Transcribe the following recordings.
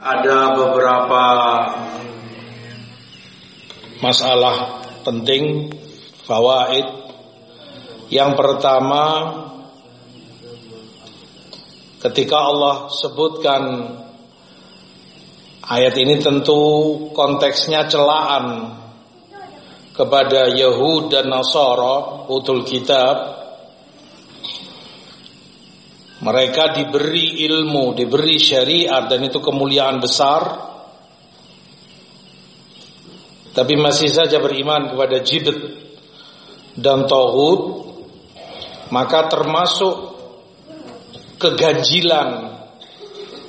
ada beberapa masalah penting fawaid. Yang pertama ketika Allah sebutkan ayat ini tentu konteksnya celaan kepada Yahud dan Nasara utul kitab mereka diberi ilmu, diberi syariat dan itu kemuliaan besar. Tapi masih saja beriman kepada jibt dan tauhid, maka termasuk keganjilan,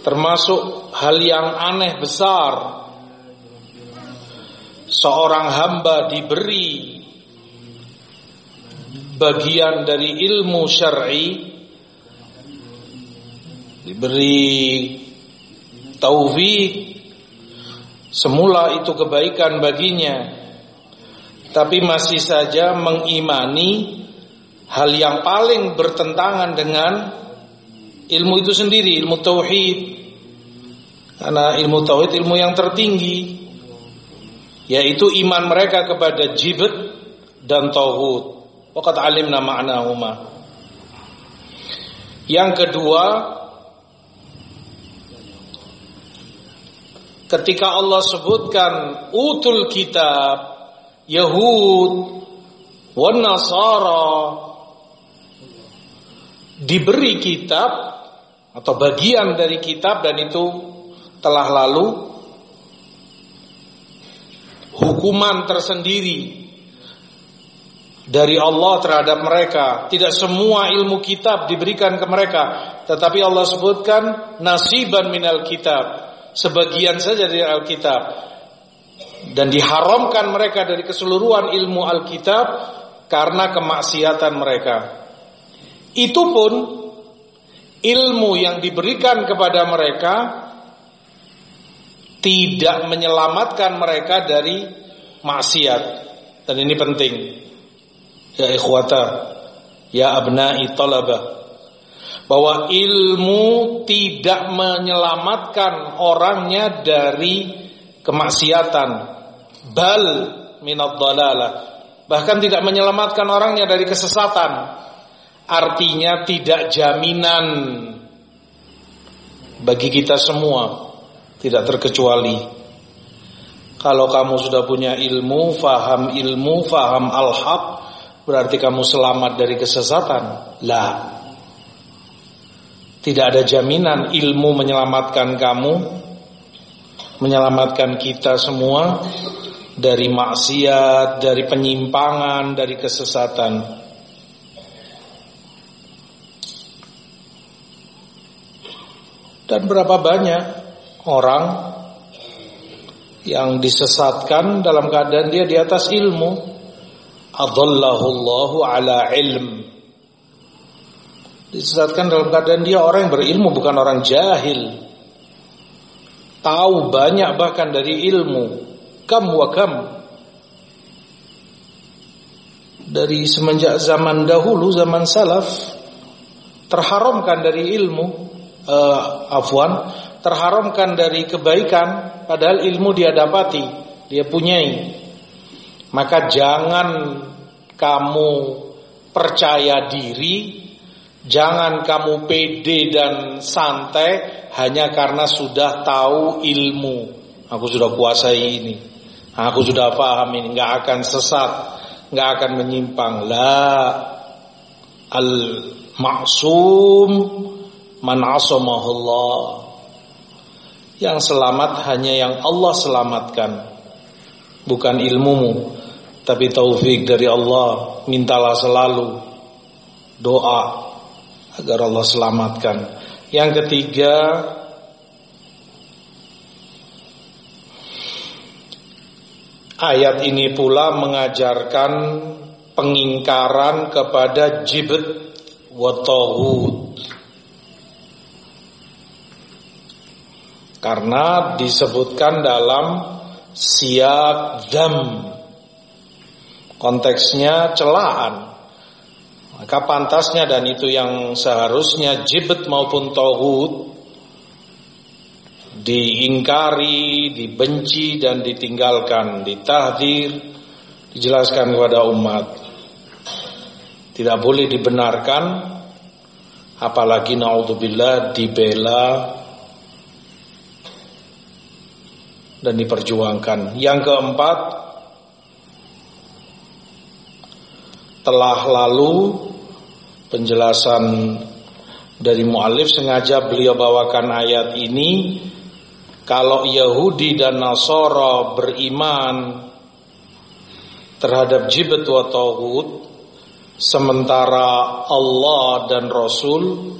termasuk hal yang aneh besar. Seorang hamba diberi bagian dari ilmu syar'i diberi taufik semula itu kebaikan baginya. Tapi masih saja mengimani hal yang paling bertentangan dengan ilmu itu sendiri ilmu tauhid. Karena ilmu tauhid ilmu yang tertinggi yaitu iman mereka kepada jibat dan tauhid. Waqad alimna ma'nahuma. Yang kedua ketika Allah sebutkan utul kitab Yahud wan Nasara diberi kitab atau bagian dari kitab dan itu telah lalu hukuman tersendiri dari Allah terhadap mereka. Tidak semua ilmu kitab diberikan ke mereka, tetapi Allah sebutkan nasiban minal kitab sebagian saja dari Alkitab dan diharamkan mereka dari keseluruhan ilmu Alkitab karena kemaksiatan mereka. Itu pun ilmu yang diberikan kepada mereka tidak menyelamatkan mereka dari maksiat. Dan ini penting. Ya ikhwata, ya abna'i talabah bahwa ilmu tidak menyelamatkan orangnya dari kemaksiatan. Bal minad dalalah. Bahkan tidak menyelamatkan orangnya dari kesesatan. Artinya tidak jaminan bagi kita semua. Tidak terkecuali. Kalau kamu sudah punya ilmu faham ilmu faham al-haq berarti kamu selamat dari kesesatan. Lah tidak ada jaminan ilmu menyelamatkan kamu, menyelamatkan kita semua dari maksiat, dari penyimpangan, dari kesesatan. Dan berapa banyak orang yang disesatkan dalam keadaan dia di atas ilmu. Adallahu ala ilm Disesatkan dalam keadaan dia orang yang berilmu bukan orang jahil. Tahu banyak bahkan dari ilmu. Kam wa kam. Dari semenjak zaman dahulu, zaman salaf terharamkan dari ilmu uh, afwan, terharamkan dari kebaikan padahal ilmu dia dapati, dia punyai. Maka jangan kamu percaya diri Jangan kamu pede dan santai hanya karena sudah tahu ilmu. Aku sudah kuasai ini. Aku sudah paham ini. Nggak akan sesat. Nggak akan menyimpang. La al maksum man asamahullah. Yang selamat hanya yang Allah selamatkan. Bukan ilmumu. Tapi taufik dari Allah. Mintalah selalu. Doa agar Allah selamatkan. Yang ketiga Ayat ini pula mengajarkan pengingkaran kepada jibt wa Karena disebutkan dalam siak dam. Konteksnya celaan maka pantasnya dan itu yang seharusnya jibet maupun tauhid diingkari, dibenci dan ditinggalkan, ditahdir, dijelaskan kepada umat. Tidak boleh dibenarkan apalagi naudzubillah dibela dan diperjuangkan. Yang keempat, telah lalu penjelasan dari mualif sengaja beliau bawakan ayat ini kalau Yahudi dan Nasara beriman terhadap jibat wa tauhid sementara Allah dan Rasul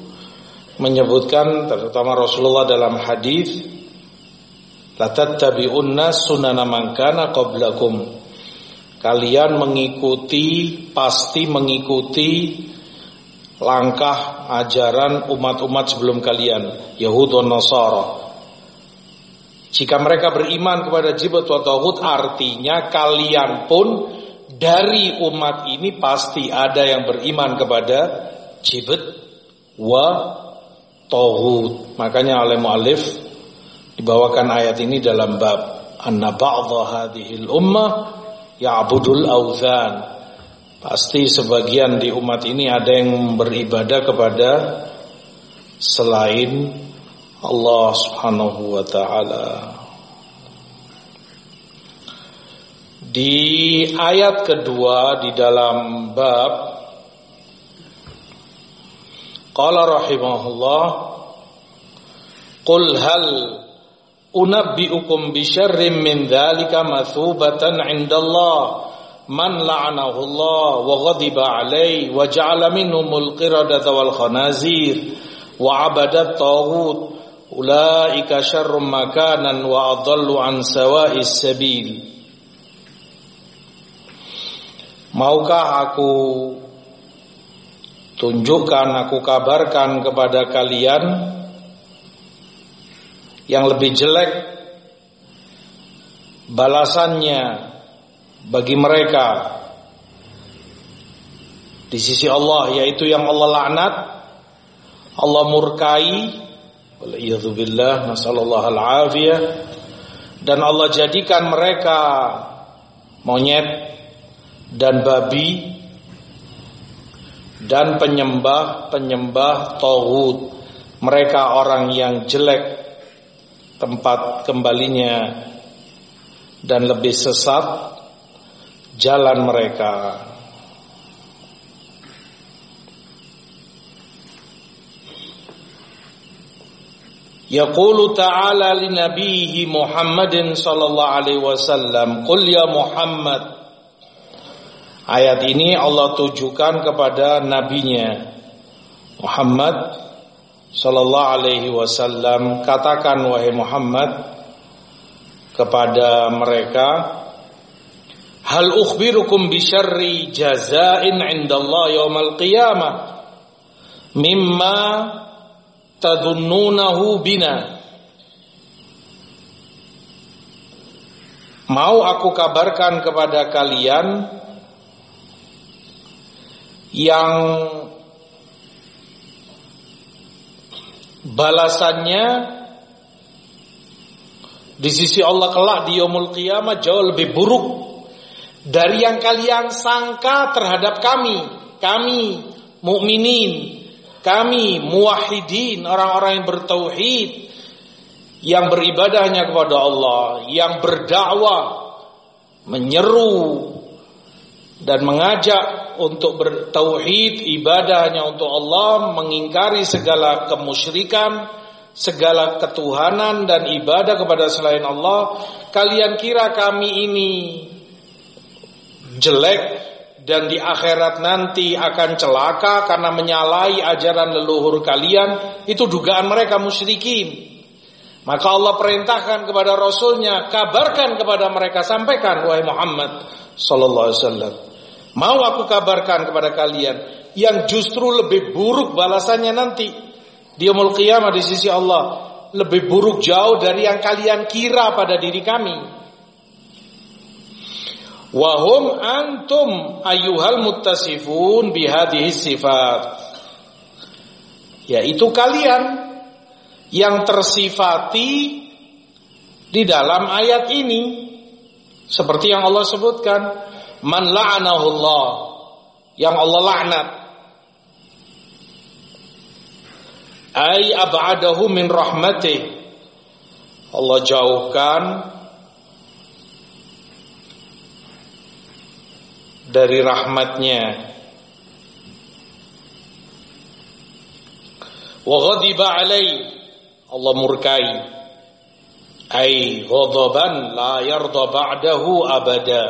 menyebutkan terutama Rasulullah dalam hadis la tattabi'unna sunana man kana qablakum. Kalian mengikuti pasti mengikuti langkah ajaran umat-umat sebelum kalian Yahud dan Nasara jika mereka beriman kepada jibat wa tauhid artinya kalian pun dari umat ini pasti ada yang beriman kepada jibat wa tauhid makanya oleh mualif dibawakan ayat ini dalam bab anna ba'dha hadhil ummah ya'budul auzan. Pasti sebagian di umat ini ada yang beribadah kepada selain Allah Subhanahu wa taala. Di ayat kedua di dalam bab Qala rahimahullah Qul hal unabbiukum bisyarrim min dzalika mathubatan 'indallah man la'anahu Allah wa ghadiba 'alaihi wa ja'ala minhumul qiradata wal khanazir wa 'abadat taghut ulaika syarrum makanan wa adallu an sawa'is sabil. Maukah aku tunjukkan aku kabarkan kepada kalian yang lebih jelek balasannya bagi mereka. Di sisi Allah yaitu yang Allah laknat Allah murkai waliyadzubillah nasallallahu alafiyah dan Allah jadikan mereka monyet dan babi dan penyembah-penyembah tauhid mereka orang yang jelek tempat kembalinya dan lebih sesat jalan mereka. Yaqulu ta'ala li nabihi Muhammadin sallallahu alaihi wasallam, "Qul ya Muhammad" Ayat ini Allah tujukan kepada nabinya Muhammad sallallahu alaihi wasallam katakan wahai Muhammad kepada mereka hal ukhbirukum bi syarri jazain indallah yaumal qiyamah mimma tadunnunahu bina. Mau aku kabarkan kepada kalian yang balasannya di sisi Allah kelak di yaumul qiyamah jauh lebih buruk dari yang kalian sangka terhadap kami, kami mukminin, kami muwahhidin, orang-orang yang bertauhid, yang beribadahnya kepada Allah, yang berdakwah, menyeru dan mengajak untuk bertauhid ibadahnya untuk Allah mengingkari segala kemusyrikan segala ketuhanan dan ibadah kepada selain Allah kalian kira kami ini jelek dan di akhirat nanti akan celaka karena menyalahi ajaran leluhur kalian itu dugaan mereka musyrikin maka Allah perintahkan kepada Rasulnya kabarkan kepada mereka sampaikan wahai Muhammad sallallahu alaihi wasallam Mau aku kabarkan kepada kalian yang justru lebih buruk balasannya nanti di yaumul qiyamah di sisi Allah lebih buruk jauh dari yang kalian kira pada diri kami. Wahum antum ayuhal muttasifun bihadhihi sifat. Yaitu kalian yang tersifati di dalam ayat ini. Seperti yang Allah sebutkan man la'anahullah yang Allah laknat. Ay ab'adahu min rahmatih. Allah jauhkan dari rahmatnya. Wa ghadiba alai. Allah murkai. Ai ghadaban la yarda ba'dahu abada.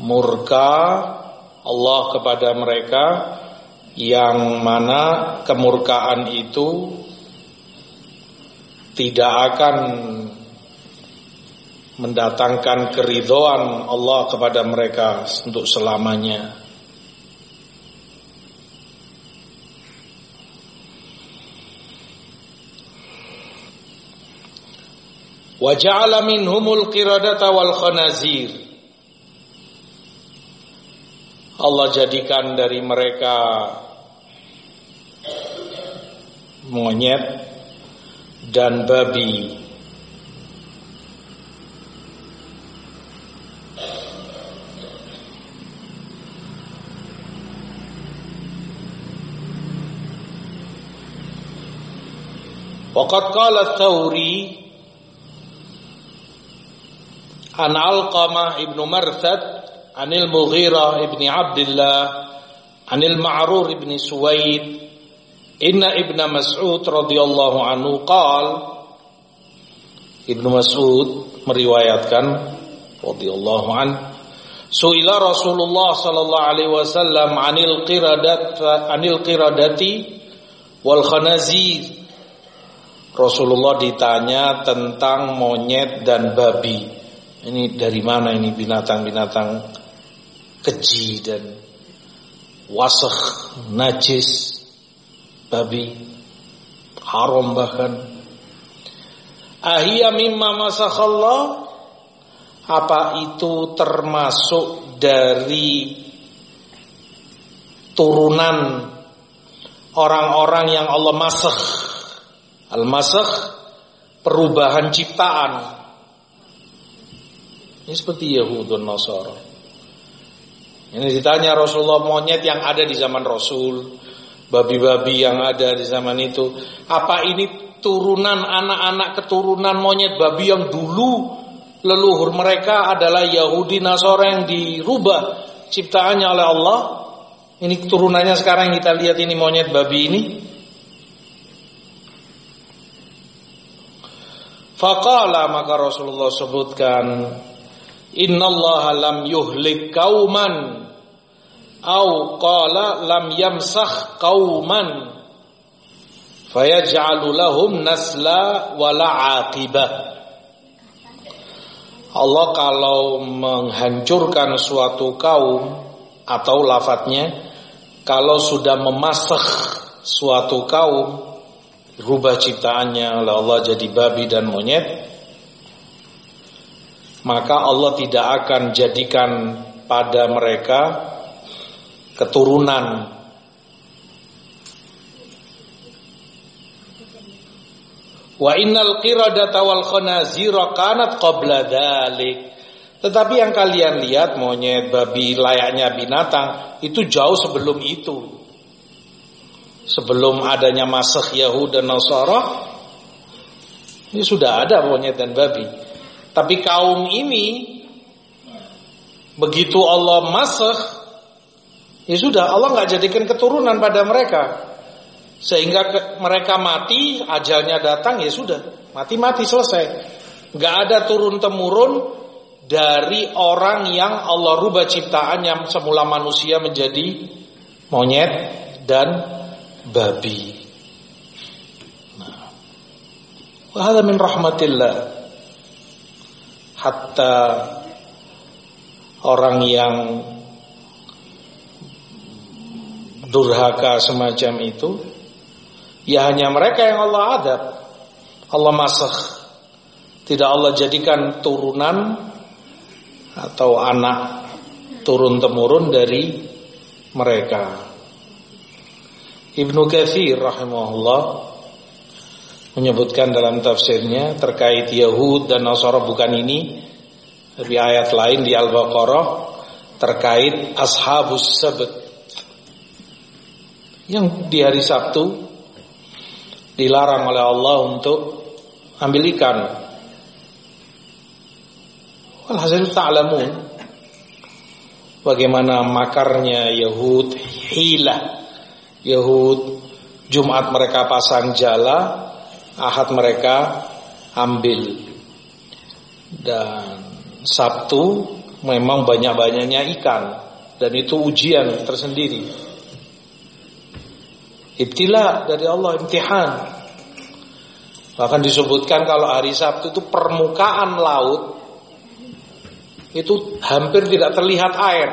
Murka Allah kepada mereka yang mana kemurkaan itu tidak akan mendatangkan keridhaan Allah kepada mereka untuk selamanya. Wa ja'ala minhumul qiradata wal khanazir. Allah jadikan dari mereka monyet dan babi. Waqad qala Thawri an Alqamah ibnu Marthad anil Mughirah ibni Abdullah anil Ma'rur ibni Suwaid Inna ibna Mas'ud radhiyallahu anhu qal Ibnu Mas'ud meriwayatkan radhiyallahu an Suila Rasulullah sallallahu alaihi wasallam anil qiradat anil qiradati wal khanazir Rasulullah ditanya tentang monyet dan babi. Ini dari mana ini binatang-binatang keji dan wasakh, najis, babi, haram bahkan. Ahiyya mimma masakhallah apa itu termasuk dari turunan orang-orang yang Allah masakh Al-masakh perubahan ciptaan. Ini seperti Yahud dan Nasara. Ini ditanya Rasulullah monyet yang ada di zaman Rasul, babi-babi yang ada di zaman itu, apa ini turunan anak-anak keturunan monyet babi yang dulu leluhur mereka adalah Yahudi Nasara yang dirubah ciptaannya oleh Allah? Ini turunannya sekarang kita lihat ini monyet babi ini. Faqala maka Rasulullah sebutkan Innallaha lam yuhlik kauman au qala lam yamsakh kauman fayaj'alu lahum nasla wala aqibah Allah kalau menghancurkan suatu kaum atau lafadznya kalau sudah memasakh suatu kaum rubah ciptaannya oleh Allah jadi babi dan monyet. Maka Allah tidak akan jadikan pada mereka keturunan. Wa innal qiradata wal khanazira kanat qabla dhalik. Tetapi yang kalian lihat monyet babi layaknya binatang itu jauh sebelum itu sebelum adanya masakh Yahud dan Nasara ini sudah ada monyet dan babi. Tapi kaum ini begitu Allah masakh ya sudah Allah nggak jadikan keturunan pada mereka. Sehingga ke, mereka mati ajalnya datang ya sudah. Mati-mati selesai. Nggak ada turun temurun dari orang yang Allah rubah ciptaannya semula manusia menjadi monyet dan babi. Nah, wahada min rahmatillah. Hatta orang yang durhaka semacam itu, ya hanya mereka yang Allah adab. Allah masak. Tidak Allah jadikan turunan atau anak turun temurun dari mereka. Ibnu Katsir rahimahullah menyebutkan dalam tafsirnya terkait Yahud dan Nasara bukan ini tapi ayat lain di Al-Baqarah terkait ashabus sabt yang di hari Sabtu dilarang oleh Allah untuk ambil ikan. Walhasil ta'lamun bagaimana makarnya Yahud, hilah Yahud, Jumat mereka pasang jala, Ahad mereka ambil. Dan Sabtu memang banyak-banyaknya ikan dan itu ujian tersendiri. Ibtila dari Allah, imtihan. Bahkan disebutkan kalau hari Sabtu itu permukaan laut itu hampir tidak terlihat air.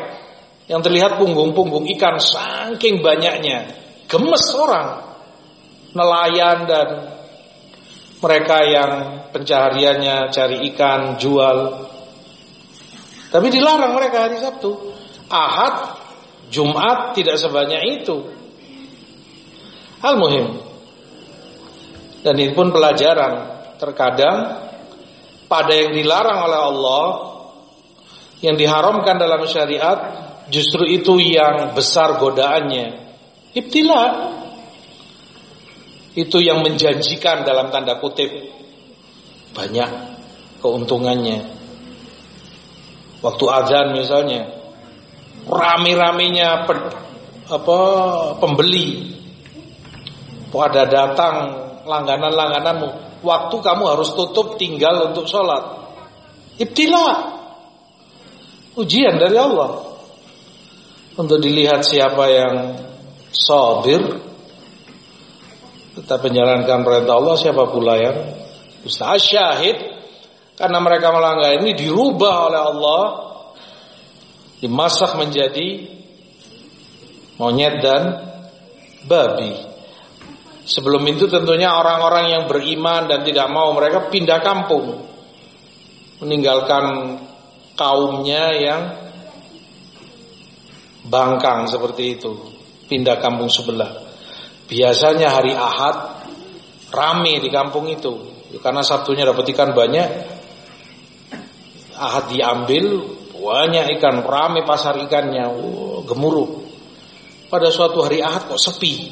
Yang terlihat punggung-punggung ikan saking banyaknya. Gemes orang. Nelayan dan mereka yang pencahariannya cari ikan, jual. Tapi dilarang mereka hari Sabtu. Ahad, Jumat tidak sebanyak itu. Hal muhim. Dan ini pun pelajaran. Terkadang pada yang dilarang oleh Allah, yang diharamkan dalam syariat, justru itu yang besar godaannya. Ibtila. Itu yang menjanjikan dalam tanda kutip banyak keuntungannya. Waktu azan misalnya, rame-ramenya apa pembeli pada datang langganan-langgananmu. Waktu kamu harus tutup tinggal untuk sholat. Ibtila. Ujian dari Allah. Untuk dilihat siapa yang sabir. Tetap menjalankan perintah Allah. Siapa pula yang usaha syahid. Karena mereka melanggar ini dirubah oleh Allah. Dimasak menjadi monyet dan babi. Sebelum itu tentunya orang-orang yang beriman dan tidak mau mereka pindah kampung. Meninggalkan kaumnya yang bangkang seperti itu. Pindah kampung sebelah. Biasanya hari Ahad rame di kampung itu. Karena Sabtunya dapat ikan banyak. Ahad diambil banyak ikan, rame pasar ikannya, oh, gemuruh. Pada suatu hari Ahad kok sepi.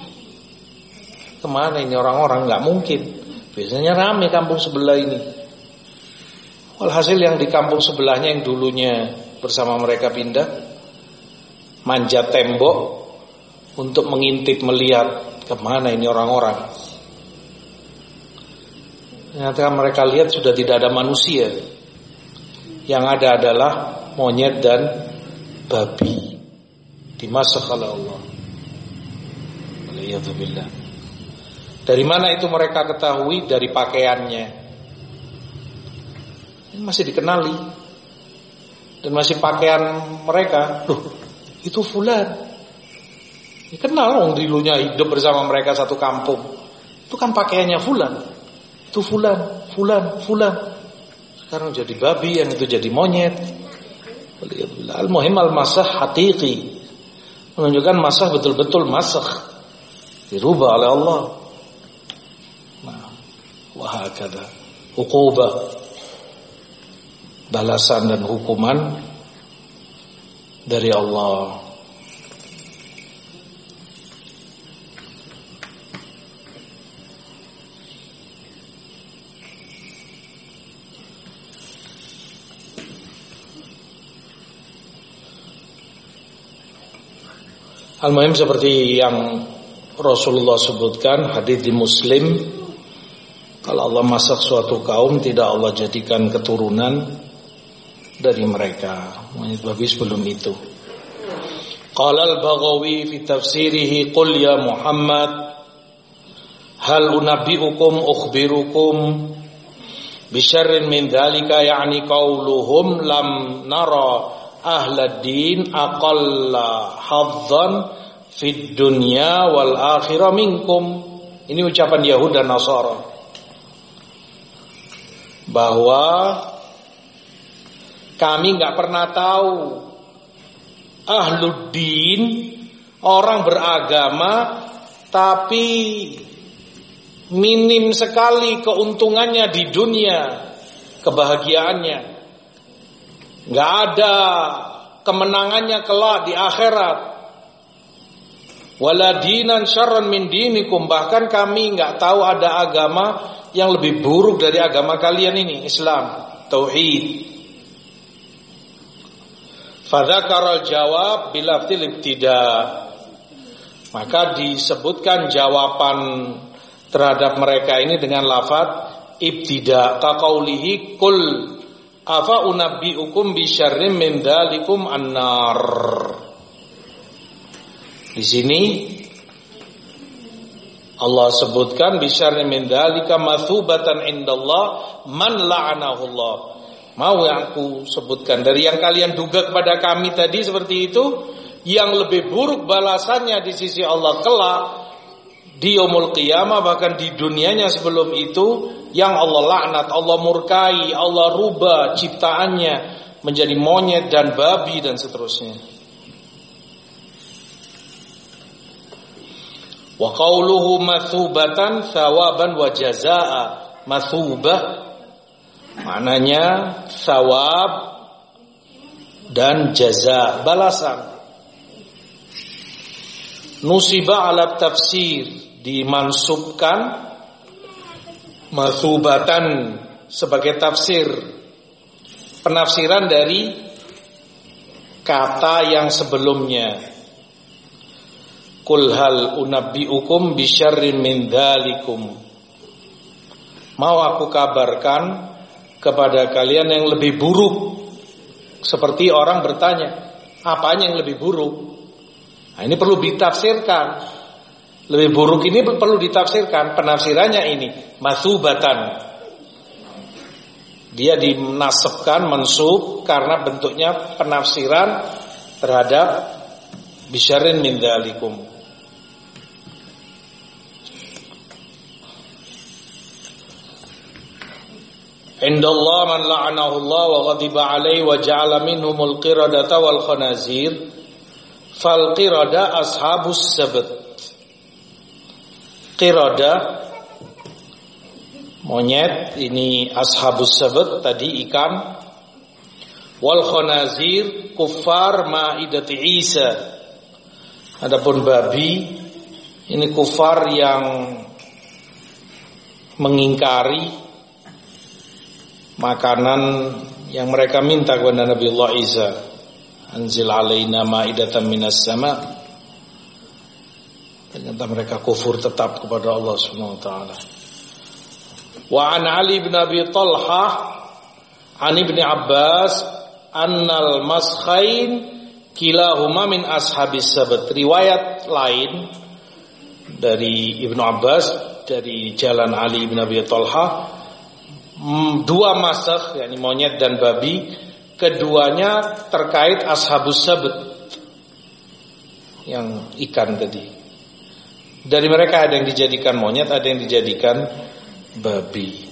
Ke mana ini orang-orang? Nggak mungkin. Biasanya rame kampung sebelah ini. Walhasil yang di kampung sebelahnya yang dulunya bersama mereka pindah, manjat tembok untuk mengintip melihat ke mana ini orang-orang. Ternyata mereka lihat sudah tidak ada manusia. Yang ada adalah monyet dan babi. Dimasak oleh Allah. Alhamdulillah. Dari mana itu mereka ketahui? Dari pakaiannya. Ini masih dikenali. Dan masih pakaian mereka. Loh, itu fulan. Dikenal orang dulunya hidup bersama mereka satu kampung. Itu kan pakaiannya fulan. Itu fulan, fulan, fulan. Sekarang jadi babi, yang itu jadi monyet. Al-muhim al-masah hatiqi. Menunjukkan masah betul-betul masah. Dirubah oleh Allah wahakada uqubah balasan dan hukuman dari Allah. Al-Muhim seperti yang Rasulullah sebutkan hadis di Muslim kalau Allah masak suatu kaum tidak Allah jadikan keturunan dari mereka. Babi sebelum itu. Qala al-Baghawi fi tafsirihi qul ya Muhammad hal unabbiukum ukhbirukum bisyarrin min dhalika yani qauluhum lam nara ahla din aqalla hadzan fid dunya wal akhirah minkum. Ini ucapan Yahud dan Nasara bahwa kami nggak pernah tahu ahluddin orang beragama tapi minim sekali keuntungannya di dunia, kebahagiaannya. Nggak ada kemenangannya kelak di akhirat. Waladinan syarran min dinikum bahkan kami nggak tahu ada agama yang lebih buruk dari agama kalian ini Islam tauhid Fadzakara jawab bila tidak maka disebutkan jawaban terhadap mereka ini dengan lafaz ibtida. Kaqaulihi kul afa unabbiukum bi syarrim min dzalikum annar? Di sini Allah sebutkan bi syarrim min dzalika mathubatan indallah man la'anahu Allah mau yang aku sebutkan dari yang kalian duga kepada kami tadi seperti itu yang lebih buruk balasannya di sisi Allah kelak di yaumul qiyamah bahkan di dunianya sebelum itu yang Allah laknat, Allah murkai, Allah rubah ciptaannya menjadi monyet dan babi dan seterusnya. Wa qauluhu mathubatan thawaban wa jazaa. Mathubah maknanya thawab dan jaza, balasan. Nusiba ala tafsir dimansubkan masubatan sebagai tafsir. Penafsiran dari kata yang sebelumnya. Kul hal unabbiukum bisyarrin min mau aku kabarkan kepada kalian yang lebih buruk seperti orang bertanya apanya yang lebih buruk Nah, ini perlu ditafsirkan. Lebih buruk ini perlu ditafsirkan. Penafsirannya ini masubatan. Dia dinasabkan mensub karena bentuknya penafsiran terhadap bisyarin min dalikum. Indallah man la'anahu Allah wa ghadiba alaihi wa ja'ala minhumul qiradata wal khanazir Fal qirada ashabus sabat. Qirada monyet ini ashabus sabat tadi ikan. Wal khanazir kufar ma'idati Isa. Adapun babi ini kufar yang mengingkari makanan yang mereka minta kepada Nabi Allah Isa anzil alaina ma'idatan minas sama. Ternyata mereka kufur tetap kepada Allah Subhanahu wa taala. Wa an Ali bin Abi Talha an Ibnu Abbas annal maskhain kilahuma min ashabis sabat. Riwayat lain dari Ibnu Abbas dari jalan Ali bin Abi Talha dua masakh yakni monyet dan babi Keduanya terkait ashabus sabt yang ikan tadi. Dari mereka ada yang dijadikan monyet, ada yang dijadikan babi.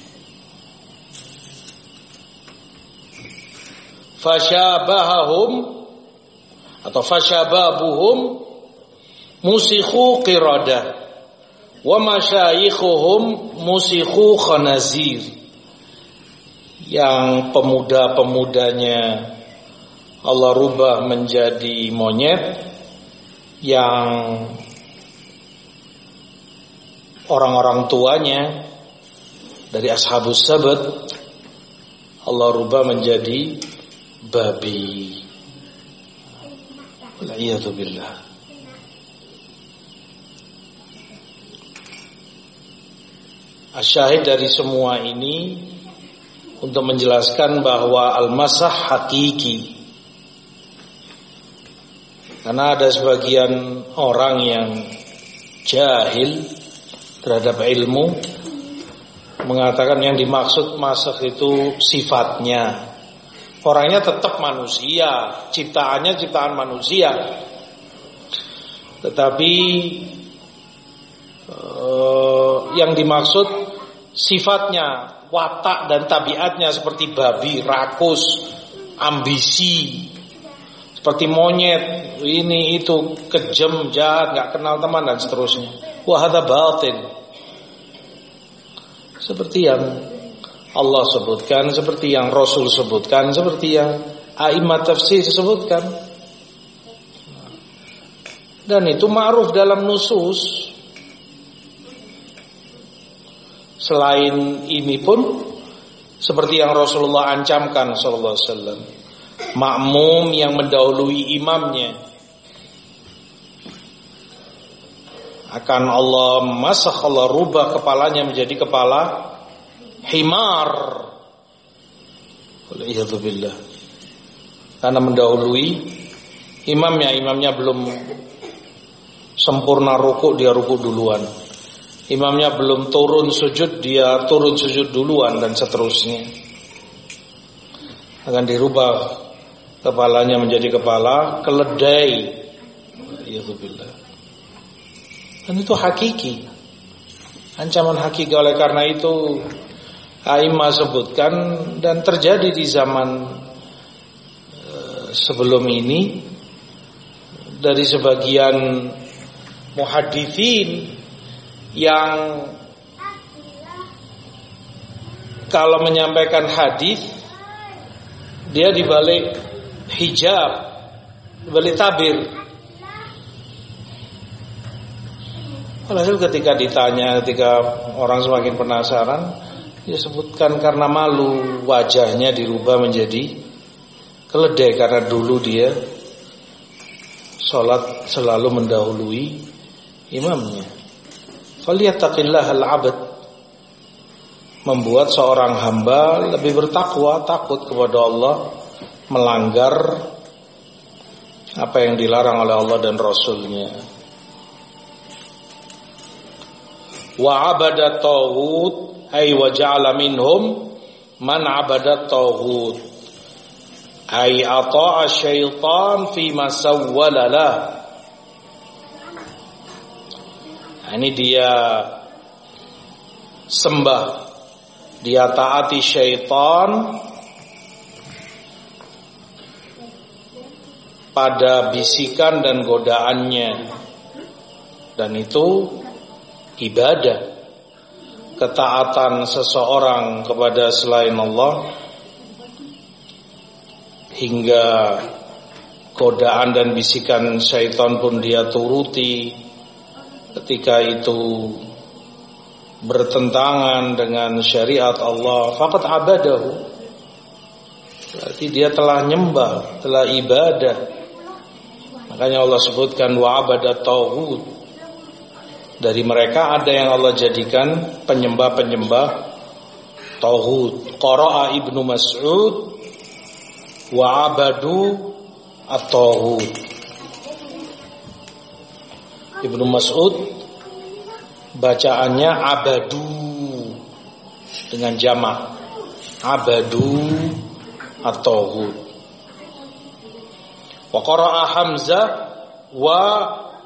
Fashabahahum atau fashababuhum musikhu qirada wa masyayikhuhum musikhu khanazir yang pemuda-pemudanya Allah rubah menjadi monyet yang orang-orang tuanya dari ashabus sabat Allah rubah menjadi babi. Waliyatubillah. Asyahid dari semua ini untuk menjelaskan bahwa al-masah hakiki. Karena ada sebagian orang yang jahil terhadap ilmu mengatakan yang dimaksud masah itu sifatnya. Orangnya tetap manusia, ciptaannya ciptaan manusia. Tetapi eh, yang dimaksud sifatnya watak dan tabiatnya seperti babi, rakus, ambisi, seperti monyet, ini itu kejam, jahat, nggak kenal teman dan seterusnya. Wahada batin. Seperti yang Allah sebutkan, seperti yang Rasul sebutkan, seperti yang A'imah tafsir sebutkan. Dan itu ma'ruf dalam nusus. Selain ini pun seperti yang Rasulullah ancamkan sallallahu alaihi wasallam. Makmum yang mendahului imamnya akan Allah masak Allah rubah kepalanya menjadi kepala himar. Waliyadzubillah. Karena mendahului imamnya, imamnya belum sempurna rukuk dia rukuk duluan. Imamnya belum turun sujud dia turun sujud duluan dan seterusnya. Akan dirubah kepalanya menjadi kepala keledai. Waliyadzubillah. Dan itu hakiki. Ancaman hakiki oleh karena itu Aimah sebutkan dan terjadi di zaman eh, sebelum ini dari sebagian muhadithin yang kalau menyampaikan hadis dia dibalik hijab, dibalik tabir. Walhasil ketika ditanya, ketika orang semakin penasaran, dia sebutkan karena malu wajahnya dirubah menjadi keledai karena dulu dia sholat selalu mendahului imamnya. Falyattaqillah al-abad membuat seorang hamba lebih bertakwa, takut kepada Allah, melanggar apa yang dilarang oleh Allah dan Rasulnya. wa abada tawud ay wa ja'ala minhum man abada tawud. Ay ata'a syaitan fi ma sawwala ini dia sembah. Dia taati syaitan pada bisikan dan godaannya. Dan itu ibadah. Ketaatan seseorang kepada selain Allah hingga godaan dan bisikan syaitan pun dia turuti ketika itu bertentangan dengan syariat Allah fakat abadahu berarti dia telah nyembah telah ibadah makanya Allah sebutkan wa abadat tauhid dari mereka ada yang Allah jadikan penyembah-penyembah tauhid. Qara'a Ibnu Mas'ud wa abadu at-tauhid. Ibnu Mas'ud bacaannya abadu dengan jamak. Abadu at-tauhid. Wa qara'a Hamzah wa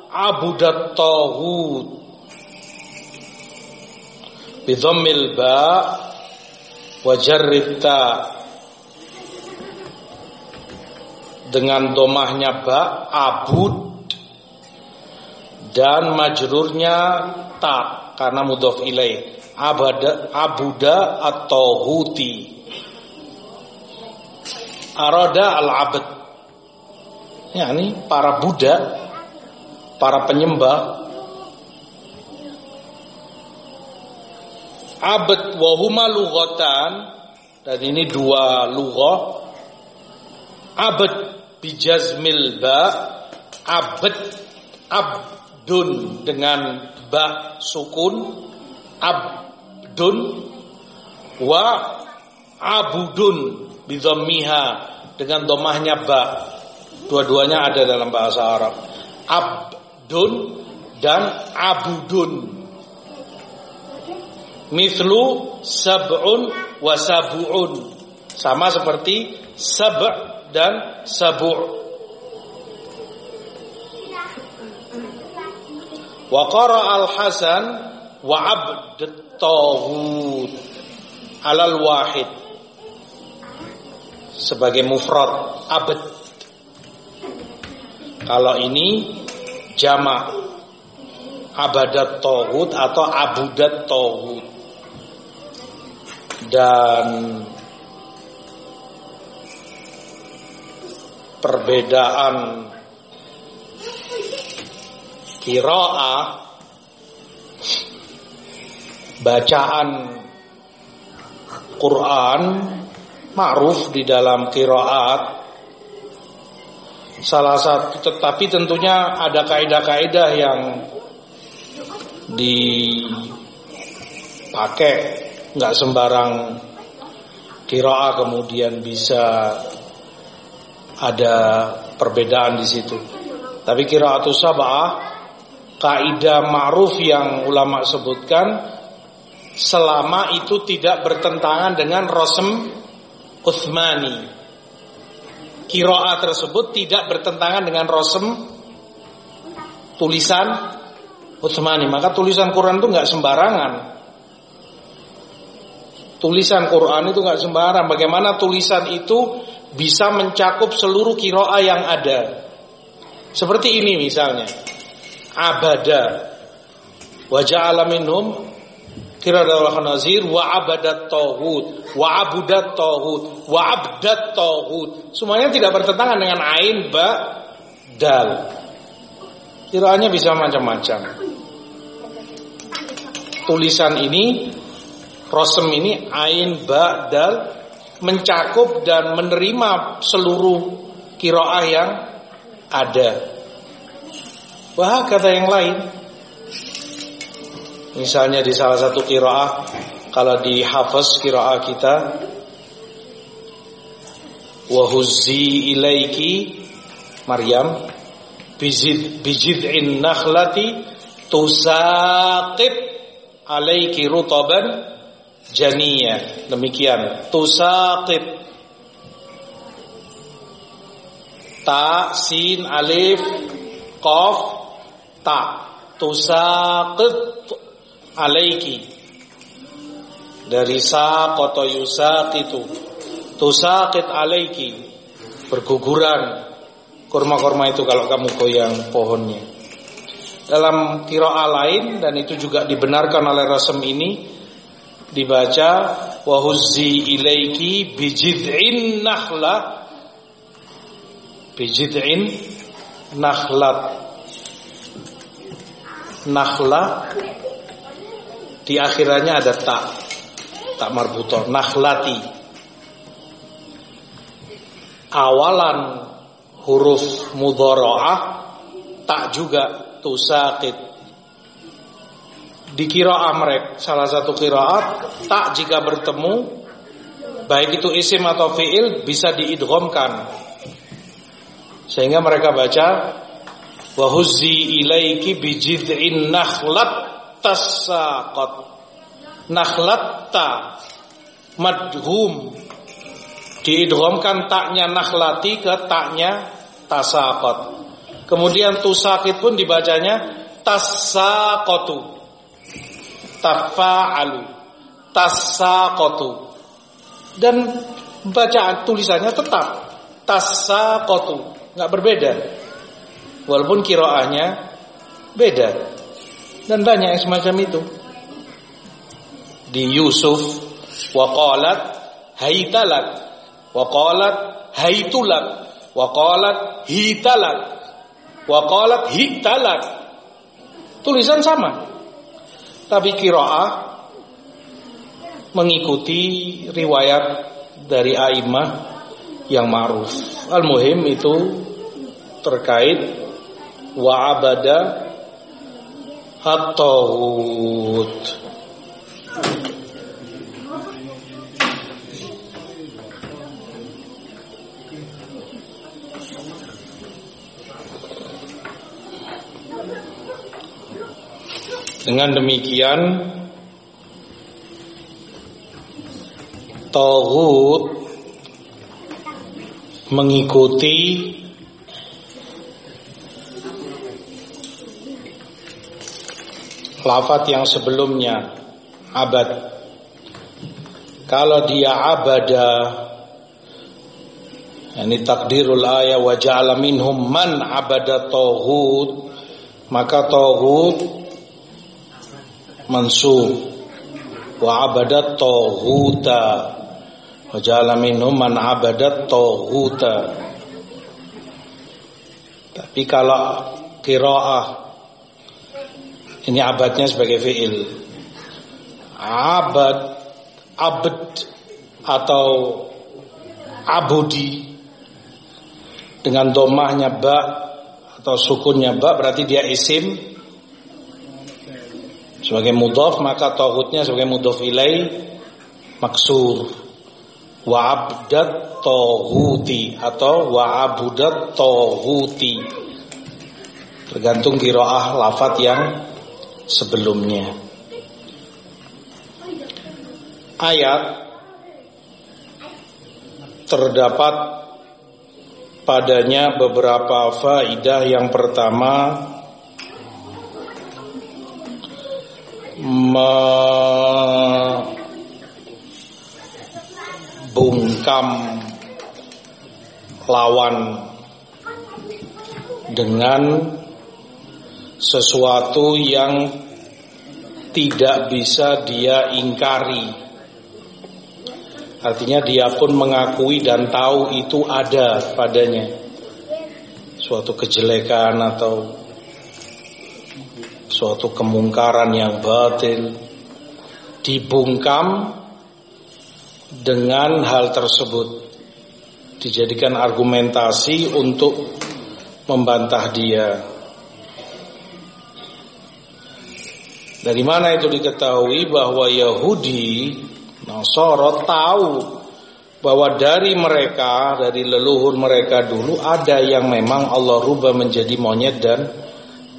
abudat tauhid bidhammil ba wa dengan domahnya ba abud dan majrurnya ta karena mudhof ilaih. Abada abuda atau huti. Arada al abad yakni para budak para penyembah. Abad wahuma lughatan. Dan ini dua lughah. Abad bijazmil ba. Abad abdun dengan ba sukun. Abdun. Wa abudun bidhammiha dengan domahnya ba dua-duanya ada dalam bahasa Arab. Abdun dan abudun. Mithlu sab'un wa sab'un. Sama seperti sab' dan sabu'. Wa qara al-Hasan wa abd tawud alal wahid sebagai mufrad abd. Kalau ini jamak abadat tawud atau abudat tawud dan perbedaan kiroah bacaan Quran ma'ruf di dalam kiroat salah satu tetapi tentunya ada kaidah-kaidah yang dipakai nggak sembarang kiroa kemudian bisa ada perbedaan di situ. Tapi kiraatus sabah kaidah ma'ruf yang ulama sebutkan selama itu tidak bertentangan dengan rosem Uthmani. Kiroa tersebut tidak bertentangan dengan rosem tulisan Uthmani. Maka tulisan Quran itu nggak sembarangan. Tulisan Quran itu nggak sembarangan. Bagaimana tulisan itu bisa mencakup seluruh kiroa yang ada. Seperti ini misalnya, abada, wajah alaminum kira nazir wa abadat tauhud wa abudat tauhud wa abdat tauhud semuanya tidak bertentangan dengan ain ba dal. Kiraannya bisa macam-macam. Tulisan ini rosem ini ain ba dal mencakup dan menerima seluruh kiroah yang ada. Wah kata yang lain. Misalnya di salah satu kiroah, kalau di hafaz kiroah kita, wahuzzi ilaiki Maryam bijid bijid'in nakhlati tusaqib alaiki rutaban janiyah demikian tusaqib ta sin alif qaf ta tusaqib alaiki. Dari saqata yusaqitu tusaqit alaiki. Berguguran kurma-kurma itu kalau kamu goyang pohonnya. Dalam kiroa lain dan itu juga dibenarkan oleh Rasem ini dibaca wahuzzi ilaiki bijid'in nakhla. Bijid'in nakhlat nakhla di akhirannya ada tak tak marbuto nakhlati. Awalan huruf mudharaah tak juga tusaqit. Di kiraah salah satu kiraat tak jika bertemu baik itu isim atau fiil bisa diidghamkan. Sehingga mereka baca wahuzzi ilaiki bijid'in nakhlat tasaqat nakhlatta madhum diidghamkan taknya nakhlati ke taknya tasaqat kemudian tusakit pun dibacanya tasaqatu tafa'alu. Tasaqatu dan bacaan tulisannya tetap tasaqatu nggak berbeda walaupun kiroahnya beda. Dan banyak yang semacam itu. Di Yusuf waqalat haitalat. Waqalat haitulat. Waqalat hitalat. Waqalat hitalat. Tulisan sama. Tapi kiroah mengikuti riwayat dari aimah yang ma'ruf. Al-muhim itu terkait wa abada at-tawud. Dengan demikian Tauhud mengikuti lafat yang sebelumnya abad. Kalau dia abada ini takdirul ayat wa ja'ala minhum man abada tauhud maka tauhid mansub wa abadat taghuta wa ja'ala minhum man abadat taghuta tapi kalau qiraah ini abadnya sebagai fi'il. Abad abd atau abudi. Dengan domahnya ba atau sukunnya ba berarti dia isim. Sebagai mudhaf maka tauhidnya sebagai mudhaf ilai maksur. Wa abdat tauhuti atau wa abudat tauhuti tergantung kiroah lafat yang sebelumnya. Ayat terdapat padanya beberapa faidah. Yang pertama membungkam lawan dengan sesuatu yang tidak bisa dia ingkari. Artinya dia pun mengakui dan tahu itu ada padanya. Suatu kejelekan atau Suatu kemungkaran yang batil Dibungkam Dengan hal tersebut. Dijadikan argumentasi untuk Membantah dia Dari mana itu diketahui bahwa Yahudi Nasara tahu bahwa dari mereka, dari leluhur mereka dulu ada yang memang Allah rubah menjadi monyet dan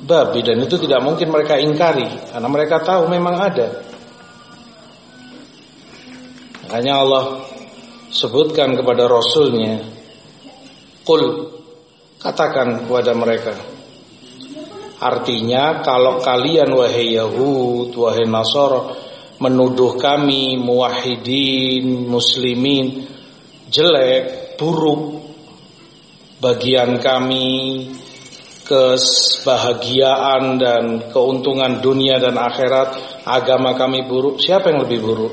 babi dan itu tidak mungkin mereka ingkari karena mereka tahu memang ada. Makanya Allah sebutkan kepada Rasulnya, Qul katakan kepada mereka. Artinya kalau kalian wahai Yahud, wahai Nasara menuduh kami muwahidin muslimin jelek buruk bagian kami kebahagiaan dan keuntungan dunia dan akhirat agama kami buruk siapa yang lebih buruk?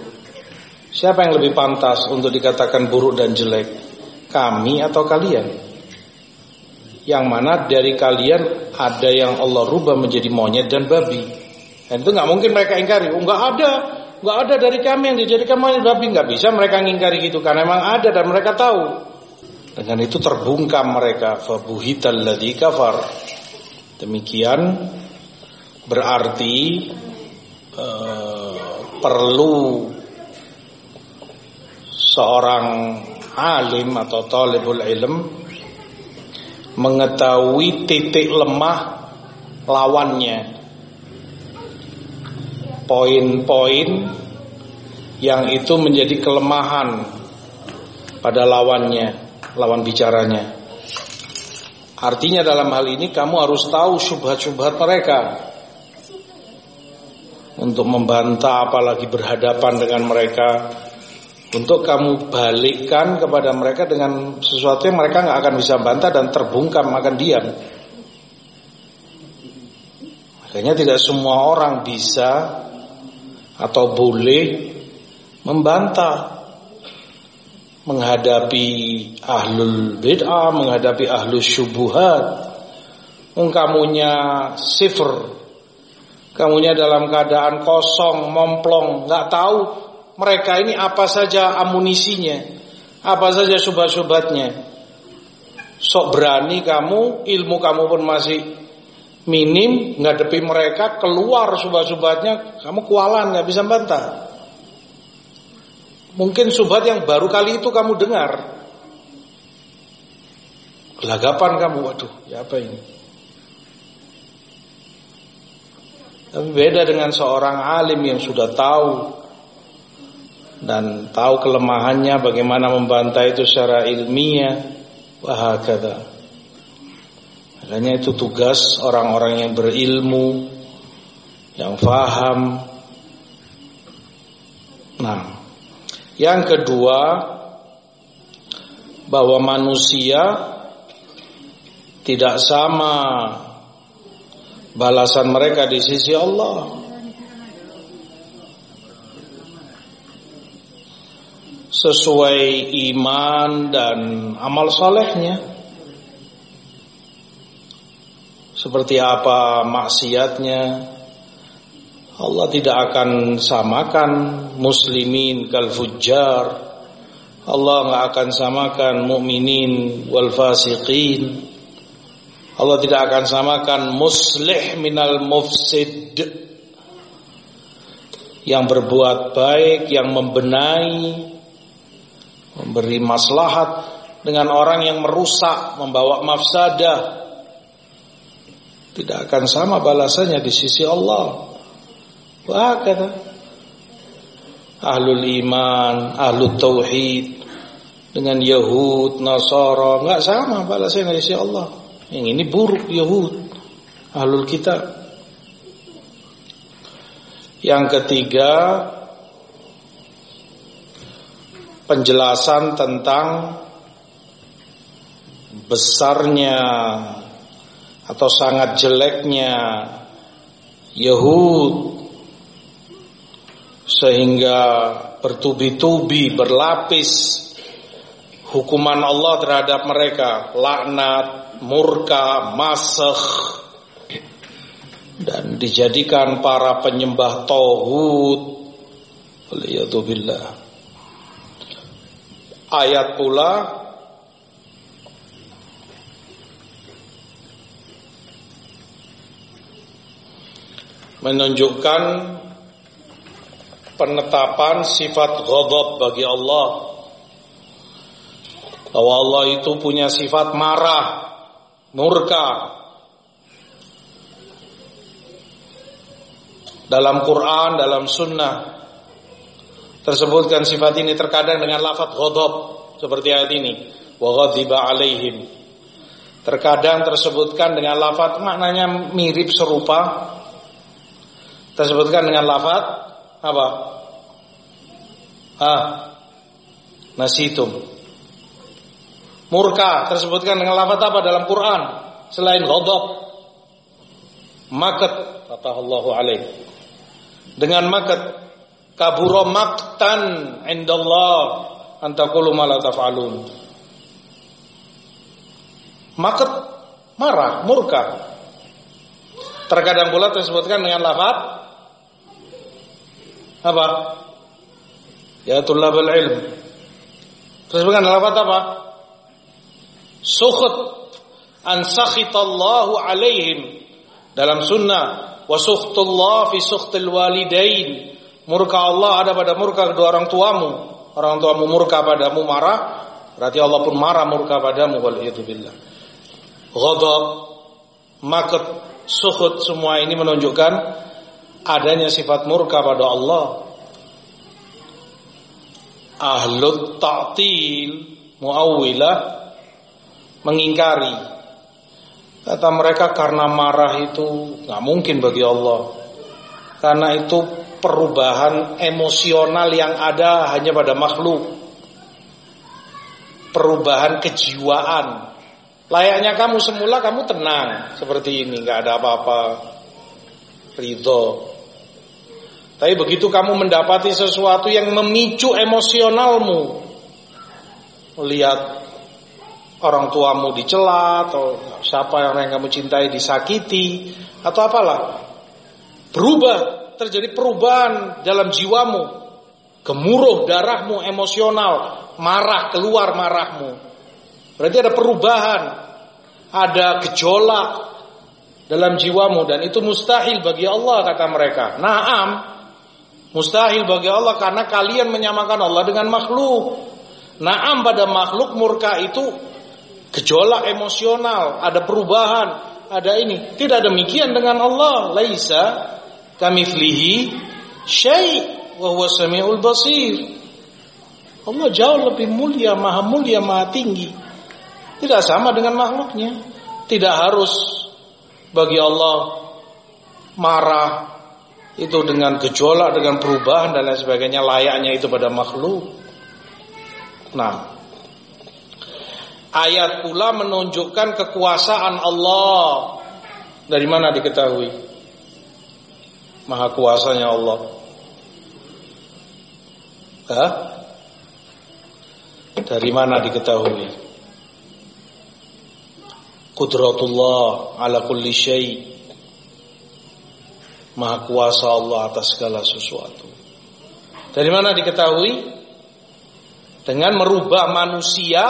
Siapa yang lebih pantas untuk dikatakan buruk dan jelek? Kami atau kalian? Yang mana dari kalian ada yang Allah rubah menjadi monyet dan babi. Dan itu nggak mungkin mereka ingkari. Oh nggak ada. Nggak ada dari kami yang dijadikan monyet babi. Nggak bisa mereka ngingkari gitu karena memang ada dan mereka tahu. Dengan itu terbungkam mereka. Fabuhital ladzi kafar. Demikian berarti uh, perlu seorang alim atau talibul ilm mengetahui titik lemah lawannya. Poin-poin yang itu menjadi kelemahan pada lawannya, lawan bicaranya. Artinya dalam hal ini kamu harus tahu syubhat-syubhat mereka. Untuk membantah apalagi berhadapan dengan mereka untuk kamu balikkan kepada mereka dengan sesuatu yang mereka nggak akan bisa bantah dan terbungkam akan diam. Makanya tidak semua orang bisa atau boleh membantah menghadapi ahlul bid'ah, menghadapi ahlul syubuhat. Kamunya sifr, kamunya dalam keadaan kosong, momplong, nggak tahu mereka ini apa saja amunisinya, apa saja subhat-subhatnya. Sok berani kamu, ilmu kamu pun masih minim ngadepi mereka keluar subhat-subhatnya kamu kualan nggak bisa bantah. Mungkin subhat yang baru kali itu kamu dengar. Gelagapan kamu waduh ya apa ini? Tapi beda dengan seorang alim yang sudah tahu dan tahu kelemahannya bagaimana membantah itu secara ilmiah wahakata Makanya itu tugas orang-orang yang berilmu, yang faham. Nah, yang kedua bahwa manusia tidak sama balasan mereka di sisi Allah. Sesuai iman dan amal solehnya. Seperti apa maksiatnya Allah tidak akan samakan muslimin kal fujjar. Allah nggak akan samakan mukminin wal fasiqin. Allah tidak akan samakan muslih minal mufsid. Yang berbuat baik, yang membenahi, memberi maslahat dengan orang yang merusak, membawa mafsadah. Tidak akan sama balasannya di sisi Allah. Wah kata ahlul iman, ahlul tauhid dengan Yahud, Nasara nggak sama balasannya di sisi Allah. Yang ini buruk Yahud Ahlul Kitab Yang ketiga Penjelasan tentang Besarnya Atau sangat jeleknya Yahud Sehingga bertubi-tubi Berlapis Hukuman Allah terhadap mereka Laknat murka, masakh dan dijadikan para penyembah tauhid. Waliyadzubillah ayat pula menunjukkan penetapan sifat ghadab bagi Allah bahwa Allah itu punya sifat marah murka. Dalam Quran, dalam sunnah tersebutkan sifat ini terkadang dengan lafaz ghadab seperti ayat ini wa ghadiba alaihim. Terkadang tersebutkan dengan lafaz maknanya mirip serupa tersebutkan dengan lafaz apa? Ah, nasitum Murka tersebutkan dengan lafaz apa dalam Quran selain ghadab? Makat kata Allah alaih. Dengan makat kabura maktan indallah antakulu ma la marah, murka. Terkadang pula tersebutkan dengan lafaz apa? Ya tulabul ilm. Tersebutkan lafaz apa? sukhut an sakhitallahu alaihim dalam sunnah wa sukhtullah fi sukhtil walidain murka Allah ada pada murka kedua orang tuamu orang tuamu murka padamu marah berarti Allah pun marah murka padamu billah ghadab makat sukhut semua ini menunjukkan adanya sifat murka pada Allah ahlut ta'til muawwilah mengingkari. Kata mereka karena marah itu nggak mungkin bagi Allah. Karena itu perubahan emosional yang ada hanya pada makhluk. Perubahan kejiwaan. Layaknya kamu semula kamu tenang seperti ini, nggak ada apa-apa. Ridho. Tapi begitu kamu mendapati sesuatu yang memicu emosionalmu, melihat orang tuamu dicela atau siapa yang kamu cintai disakiti atau apalah berubah terjadi perubahan dalam jiwamu. Gemuruh darahmu emosional. Marah keluar marahmu. Berarti ada perubahan. Ada gejolak dalam jiwamu. Dan itu mustahil bagi Allah kata mereka. Naam. Mustahil bagi Allah karena kalian menyamakan Allah dengan makhluk. Naam pada makhluk murka itu gejolak emosional, ada perubahan, ada ini. Tidak demikian dengan Allah. Laisa kamitslihi syai' wa huwa samiul basir. Allah jauh lebih mulia, maha mulia, maha tinggi. Tidak sama dengan makhluknya. Tidak harus bagi Allah marah itu dengan gejolak, dengan perubahan dan lain sebagainya layaknya itu pada makhluk. Nah, Ayat pula menunjukkan kekuasaan Allah. Dari mana diketahui? Maha kuasanya Allah. Hah? Dari mana diketahui? Qudratullah ala kulli syai' Maha kuasa Allah atas segala sesuatu. Dari mana diketahui? Dengan merubah manusia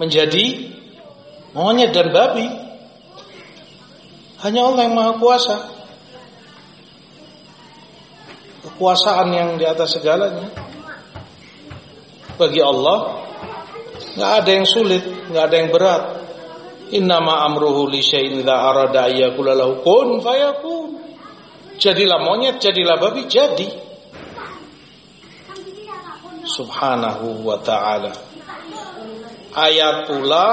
menjadi monyet dan babi. Hanya Allah yang maha kuasa. Kekuasaan yang di atas segalanya. Bagi Allah nggak ada yang sulit, nggak ada yang berat. Innama amruhu li syai'in idza arada lahu kun fayakun. Jadilah monyet, jadilah babi, jadi. Subhanahu wa ta'ala. Ayat pula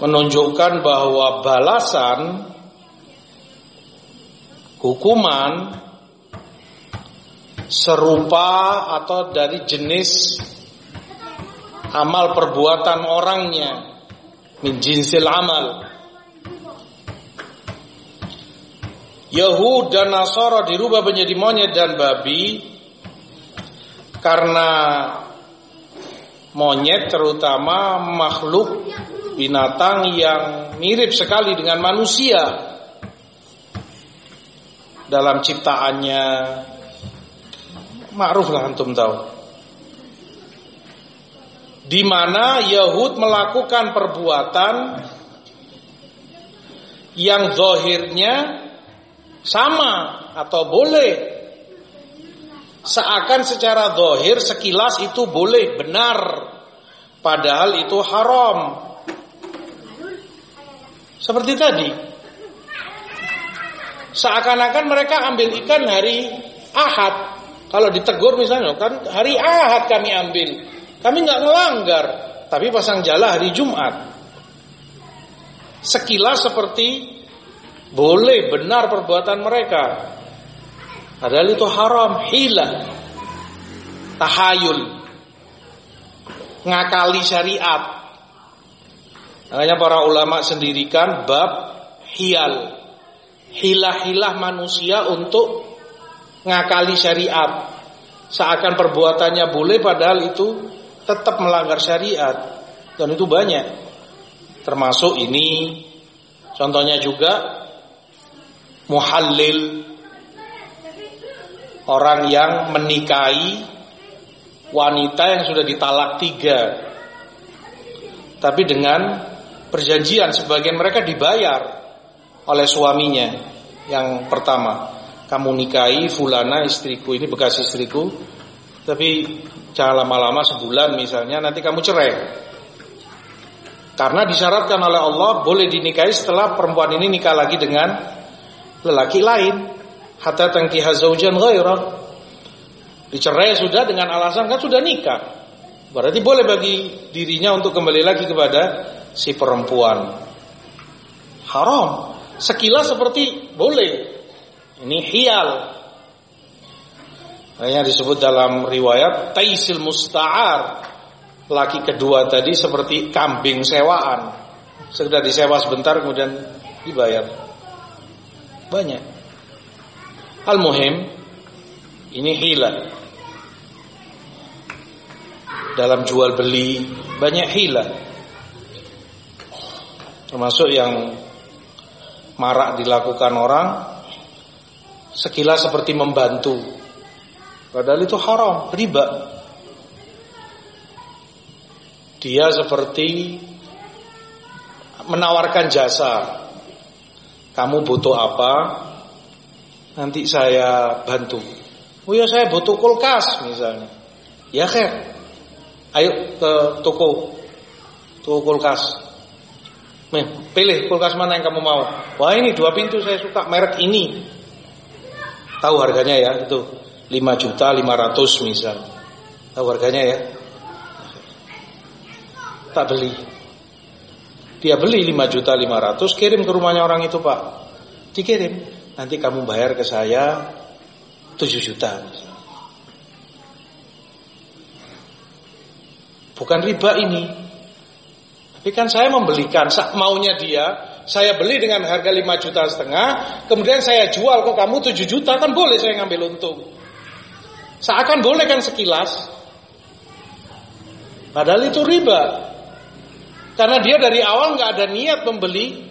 menunjukkan bahwa balasan hukuman serupa atau dari jenis amal perbuatan orangnya. Min jinsil amal. Yahud dan Nasara dirubah menjadi monyet dan babi karena monyet terutama makhluk binatang yang mirip sekali dengan manusia dalam ciptaannya ma'ruf lah antum tahu. Di mana Yahud melakukan perbuatan yang zahirnya sama atau boleh. Seakan secara dohir sekilas itu boleh benar. Padahal itu haram. Seperti tadi. Seakan-akan mereka ambil ikan hari ahad kalau ditegur misalnya kan hari ahad kami ambil kami nggak melanggar tapi pasang jala hari Jumat sekilas seperti boleh benar perbuatan mereka. Padahal itu haram, hilah. Tahayul. Ngakali syariat. Makanya para ulama sendirikan bab hial. Hilah-hilah manusia untuk ngakali syariat. Seakan perbuatannya boleh padahal itu tetap melanggar syariat. Dan itu banyak. Termasuk ini contohnya juga muhallil orang yang menikahi wanita yang sudah ditalak tiga tapi dengan perjanjian sebagian mereka dibayar oleh suaminya yang pertama kamu nikahi fulana istriku ini bekas istriku. Tapi jangan lama-lama sebulan misalnya nanti kamu cerai. Karena disyaratkan oleh Allah boleh dinikahi setelah perempuan ini nikah lagi dengan lelaki lain. Hatta tangkiha zaujan ghairah dicerai sudah dengan alasan kan sudah nikah. Berarti boleh bagi dirinya untuk kembali lagi kepada si perempuan. Haram. Sekilas seperti boleh ini hial Hanya disebut dalam riwayat taisil musta'ar laki kedua tadi seperti kambing sewaan sudah disewa sebentar kemudian dibayar banyak. Al-muhim ini hila. Dalam jual beli banyak hila. Termasuk yang marak dilakukan orang sekilas seperti membantu. Padahal itu haram, riba. Dia seperti menawarkan jasa kamu butuh apa? Nanti saya bantu. Oh ya saya butuh kulkas misalnya. Ya khair. Ayo ke toko. Toko kulkas. Pilih kulkas mana yang kamu mau. Wah ini dua pintu saya suka merek ini. Tahu harganya ya itu 5 juta 500 misal. Tahu harganya ya? Tak beli. Dia beli 5 juta 500 kirim ke rumahnya orang itu pak. Dikirim. Nanti kamu bayar ke saya 7 juta. Bukan riba ini. Tapi kan saya membelikan maunya dia, saya beli dengan harga 5 juta setengah, kemudian saya jual ke kamu 7 juta, kan boleh saya ngambil untung. Seakan boleh kan sekilas. Padahal itu riba. Karena dia dari awal nggak ada niat membeli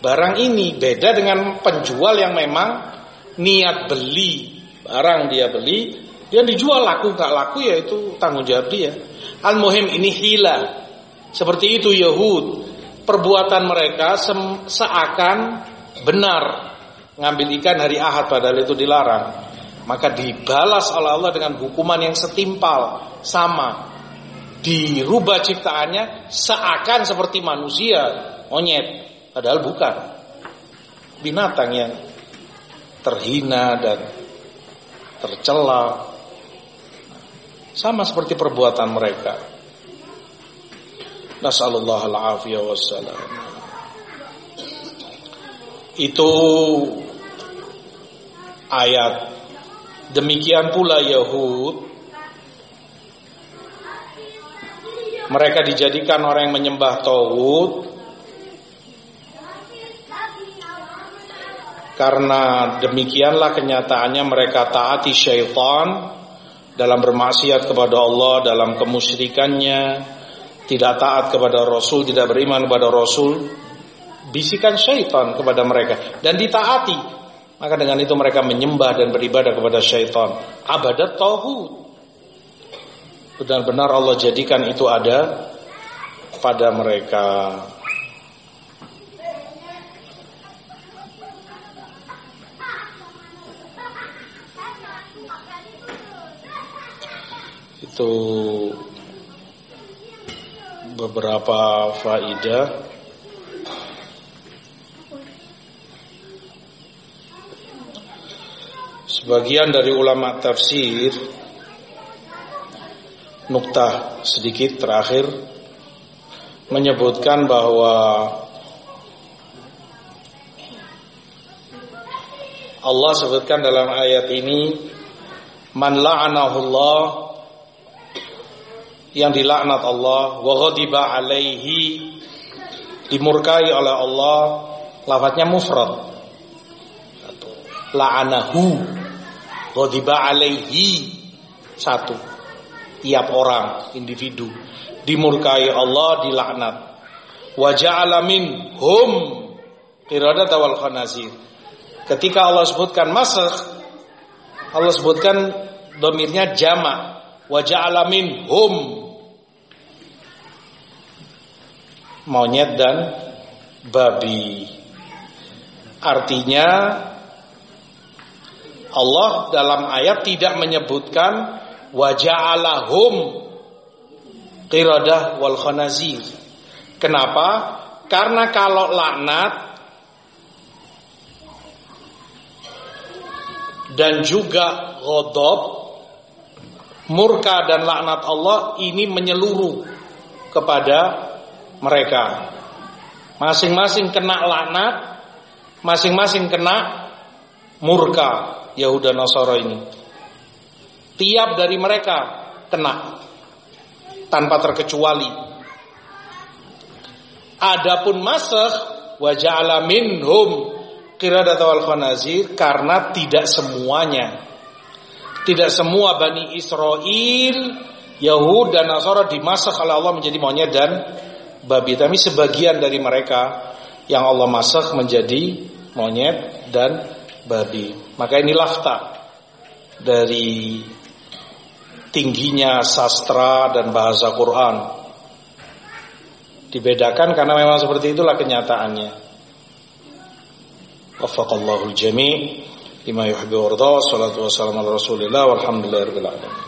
barang ini. Beda dengan penjual yang memang niat beli barang dia beli, dia dijual laku nggak laku ya itu tanggung jawab dia. Al muhim ini hila. Seperti itu Yahud. Perbuatan mereka seakan benar ngambil ikan hari Ahad padahal itu dilarang. Maka dibalas oleh Allah dengan hukuman yang setimpal, sama dirubah ciptaannya seakan seperti manusia, monyet, padahal bukan. Binatang yang terhina dan tercela. Sama seperti perbuatan mereka. Nasallallahu al-afiyah wassalam. Itu ayat. Demikian pula Yahud mereka dijadikan orang yang menyembah Tauhid karena demikianlah kenyataannya mereka taati syaitan dalam bermaksiat kepada Allah dalam kemusyrikannya tidak taat kepada Rasul tidak beriman kepada Rasul. Bisikan syaitan kepada mereka dan ditaati. Maka dengan itu mereka menyembah dan beribadah kepada syaitan. Abadat tauhid. Benar-benar Allah jadikan itu ada pada mereka. Itu beberapa faidah Sebagian dari ulama tafsir nukta sedikit terakhir menyebutkan bahwa Allah sebutkan dalam ayat ini man la'anahullah yang dilaknat Allah wa ghadiba alaihi dimurkai oleh Allah lafadznya mufrad. La'anahu ghadiba alaihi satu. Tiap orang individu dimurkai Allah dilaknat. Wa ja'ala hum qiradat wal khanazir. Ketika Allah sebutkan masakh Allah sebutkan domirnya jama wa ja'ala hum monyet dan babi artinya Allah dalam ayat tidak menyebutkan wa ja'alahum qiradah wal khanazir. Kenapa? Karena kalau laknat dan juga ghadab murka dan laknat Allah ini menyeluruh kepada mereka. Masing-masing kena laknat, masing-masing kena murka Yahuda Nasara ini. Tiap dari mereka kena tanpa terkecuali. Adapun masakh wa ja'ala minhum qiradata wal khanazir karena tidak semuanya tidak semua Bani Israel Yahud dan Nasara dimasak oleh Allah menjadi monyet dan babi tapi sebagian dari mereka yang Allah masak menjadi monyet dan babi maka ini lafta dari tingginya sastra dan bahasa Quran. Dibedakan karena memang seperti itulah kenyataannya. Waffaqallahu jami' lima yuhibbu wa salatu wassalamu ala Rasulillah walhamdulillahirabbil alamin.